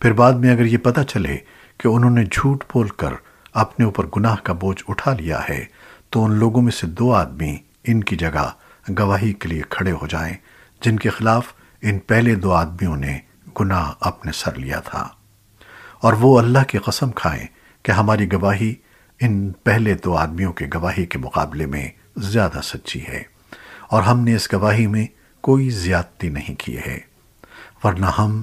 پھر بعد میں اگر یہ پتہ چلے کہ انہوں نے جھوٹ بول کر اپنے اوپر گناہ کا بوجھ اٹھا لیا ہے، تو ان لوگوں میں سے دو آدمی ان کی جگہ گواہی کے لیے کھڑے ہو جائیں، جن کے خلاف ان پہلے دو آدمیوں نے گناہ اپنے سر لیا تھا۔ اور وہ اللہ کی قسم کھائیں کہ ہماری گواہی ان پہلے دو آدمیوں کے گواہی کے مقابلے میں زیادہ سچی ہے، اور ہم نے اس گواہی میں کوئی زیادتی نہیں کی ہے۔ ورنہ ہم